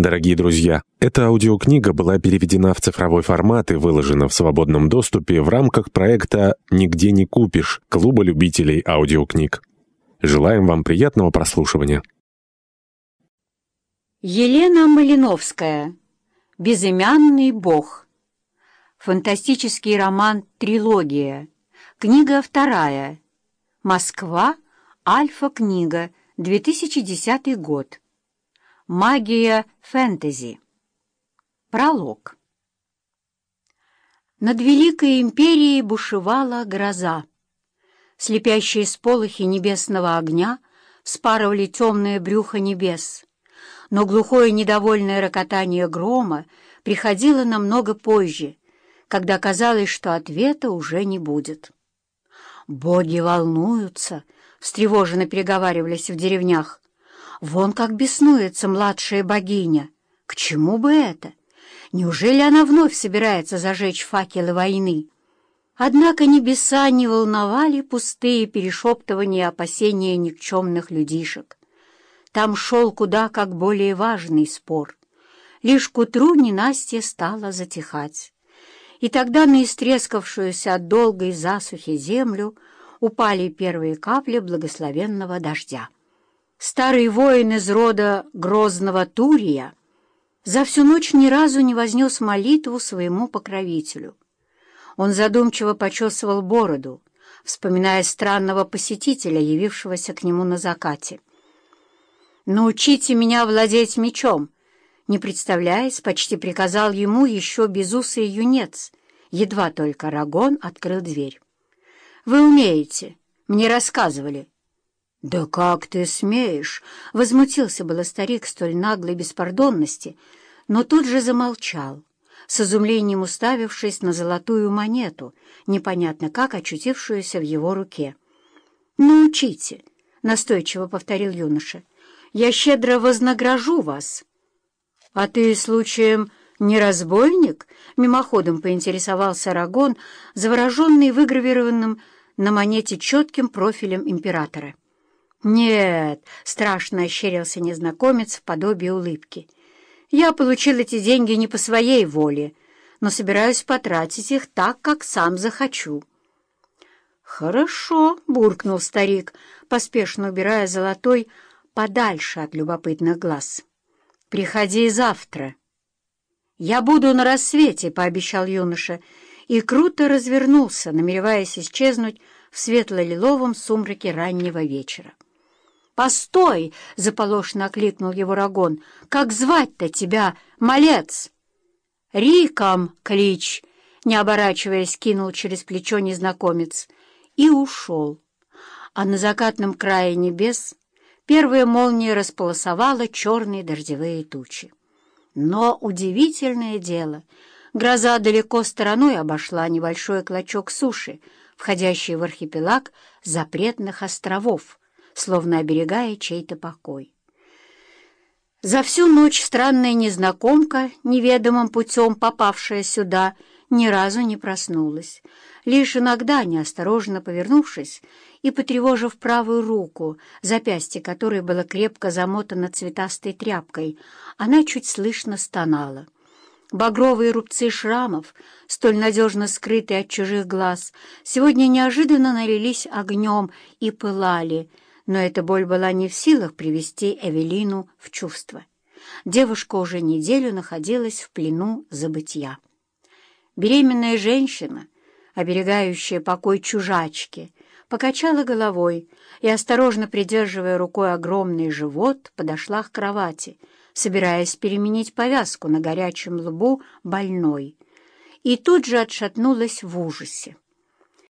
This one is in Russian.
Дорогие друзья, эта аудиокнига была переведена в цифровой формат и выложена в свободном доступе в рамках проекта «Нигде не купишь» Клуба любителей аудиокниг. Желаем вам приятного прослушивания. Елена Малиновская. Безымянный бог. Фантастический роман «Трилогия». Книга вторая. Москва. Альфа-книга. 2010 год. Магия фэнтези. Пролог. Над Великой Империей бушевала гроза. Слепящие сполохи небесного огня спарывали темное брюхо небес, но глухое недовольное рокотание грома приходило намного позже, когда казалось, что ответа уже не будет. «Боги волнуются», — встревоженно переговаривались в деревнях. «Вон как беснуется младшая богиня. К чему бы это? Неужели она вновь собирается зажечь факелы войны?» Однако небеса не волновали пустые перешептывания и опасения никчемных людишек. Там шел куда как более важный спор. Лишь к утру ненастье стало затихать. И тогда на истрескавшуюся от долгой засухи землю упали первые капли благословенного дождя. Старый воин из рода грозного Турия за всю ночь ни разу не вознес молитву своему покровителю. Он задумчиво почесывал бороду, вспоминая странного посетителя, явившегося к нему на закате. «Научите меня владеть мечом!» Не представляясь, почти приказал ему еще безусый юнец, едва только Рагон открыл дверь. «Вы умеете, мне рассказывали». «Да как ты смеешь!» — возмутился было старик столь наглой беспардонности, но тут же замолчал, с изумлением уставившись на золотую монету, непонятно как очутившуюся в его руке. «Научите!» — настойчиво повторил юноша. «Я щедро вознагражу вас!» «А ты, случаем, не разбойник?» — мимоходом поинтересовался Рагон, завороженный выгравированным на монете четким профилем императора. «Нет», — страшно ощерился незнакомец в подобии улыбки. «Я получил эти деньги не по своей воле, но собираюсь потратить их так, как сам захочу». «Хорошо», — буркнул старик, поспешно убирая золотой подальше от любопытных глаз. «Приходи завтра». «Я буду на рассвете», — пообещал юноша, и круто развернулся, намереваясь исчезнуть в светло-лиловом сумраке раннего вечера. «Постой!» — заполошно окликнул его Рагон. «Как звать-то тебя, малец?» «Риком клич!» — не оборачиваясь, кинул через плечо незнакомец и ушел. А на закатном крае небес Первая молния располосовала черные дождевые тучи. Но удивительное дело, гроза далеко стороной обошла небольшой клочок суши, входящий в архипелаг запретных островов, словно оберегая чей-то покой. За всю ночь странная незнакомка, неведомым путем попавшая сюда, ни разу не проснулась. Лишь иногда, неосторожно повернувшись и потревожив правую руку, запястье которой было крепко замотано цветастой тряпкой, она чуть слышно стонала. Багровые рубцы шрамов, столь надежно скрытые от чужих глаз, сегодня неожиданно налились огнем и пылали, но эта боль была не в силах привести Эвелину в чувство. Девушка уже неделю находилась в плену забытья. Беременная женщина, оберегающая покой чужачки, покачала головой и, осторожно придерживая рукой огромный живот, подошла к кровати, собираясь переменить повязку на горячем лбу больной, и тут же отшатнулась в ужасе.